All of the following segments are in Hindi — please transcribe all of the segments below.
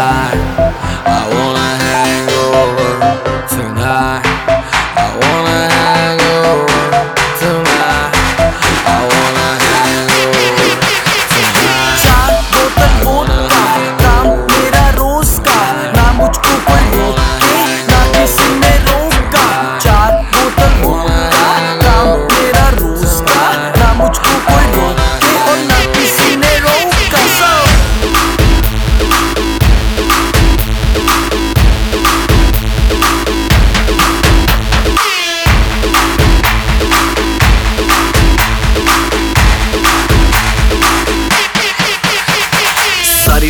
I, I wanna have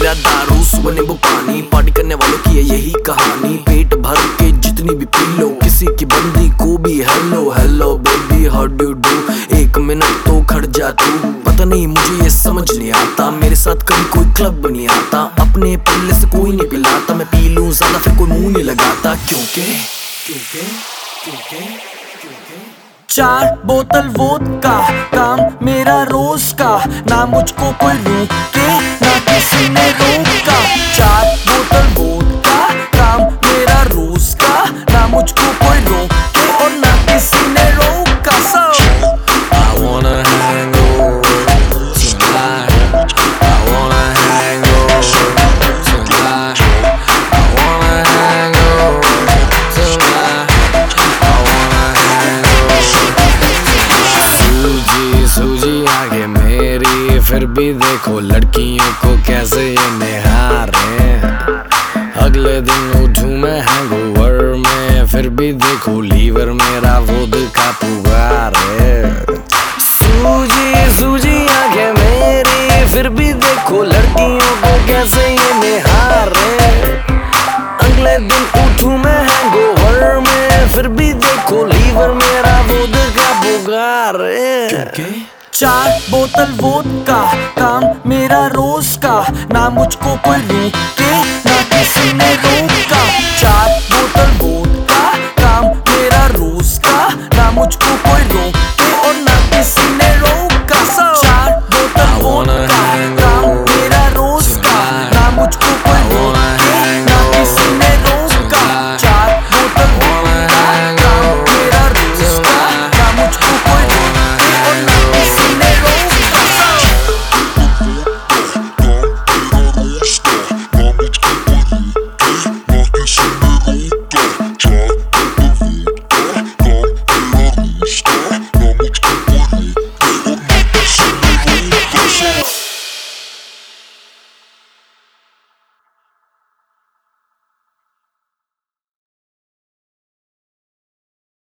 रात दारू सुबह नींबू पानी पार्टी करने वालों की है यही कहानी। पेट भर के जितनी भी पी लो, किसी की बंदी को भी hello hello baby how do do एक मिनट तो खड़ जा तू। पता नहीं मुझे ये समझ नहीं आता। मेरे साथ कभी कोई क्लब नहीं आता। अपने पल्ले से कोई नहीं पिलाता। मैं पी लूँ ज़्यादा, फिर कोई मुँह नहीं लगाता। क्योंकि क्योंकि क्योंकि। चार बोतल वोदका, काम मेरा रोज का। ना मुझको कोई रोके ना रूप का चार बोतल वोदका काम मेरा रोज का ना मुझको फिर भी देखो लड़कियों को कैसे ये निहारे अगले दिन उठूं मैं हैंगओवर में, फिर भी देखो लीवर मेरा वोद का पुगार है। सूजी सूजी आगे मेरी, फिर भी देखो लड़कियों को कैसे ये निहार अगले दिन उठूं मैं हैंगओवर में, फिर भी देखो लीवर मेरा वोद का पुगार है। चार बोतल वोट का काम मेरा रोज का। ना मुझको कोई रोके ना किसी